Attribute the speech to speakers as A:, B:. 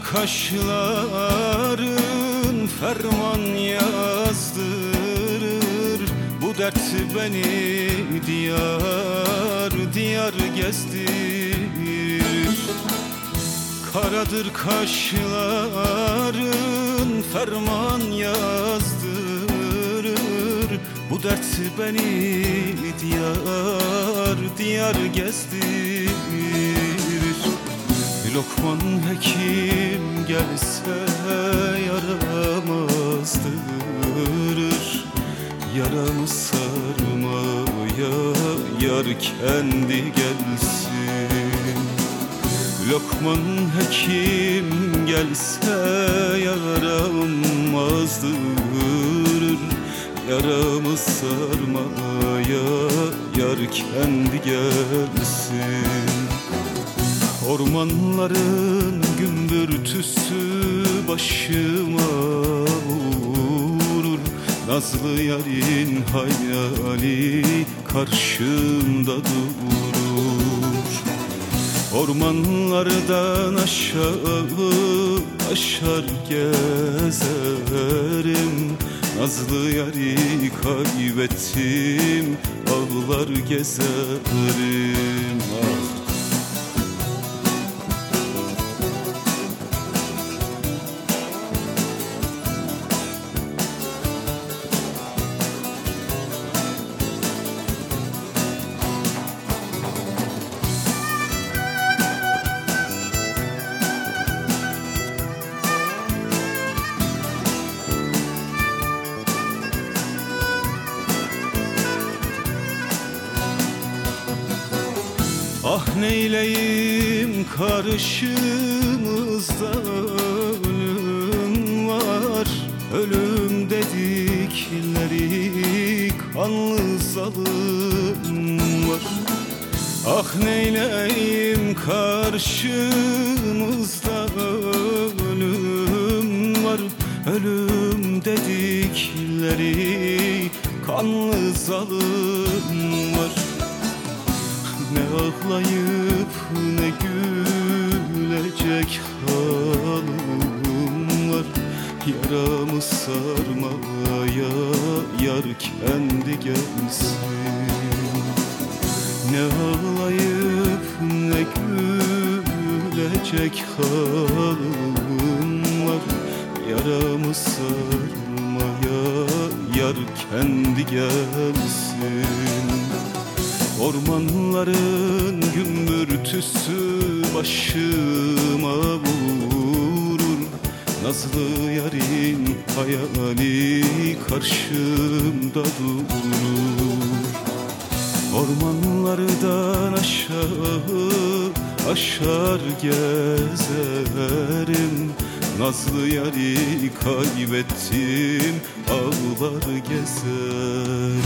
A: kaşların ferman yazdırır. Bu dert beni diyar diyar gezdirir. Karadır kaşların ferman yazdırır. Bu dert beni diyar diyar gezdirir Lokman hekim gelse yaramazdır Yaramı sarmaya yar kendi gelsin. Lokman hekim gelse yaramazdır Yaramı sarmaya yar kendi gelsin Ormanların gümbürtüsü başıma vurur. Nazlı yarın hayali karşımda durur. Ormanlardan aşağı aşar gezerim. Nazlı yari kaybettim ağlar gezerim. Ah. Ah neyleyim karşımızda ölüm var. Ölüm dedikleri kanlı zalim var. Ah neyleyim karşımızda? Ölüm var. Ölüm dedikleri kanlı zalim Yaramı sarmaya yar kendi gelsin. Ne ağlayıp ne gülecek halim var Yaramı sarmaya yar kendi gelsin. Ormanların gümbürtüsü başıma vurur Nazlı yarın hayali karşımda durur. Ormanlardan aşağı aşar gezerim Nazlı yari kaybettim ağlar gezerim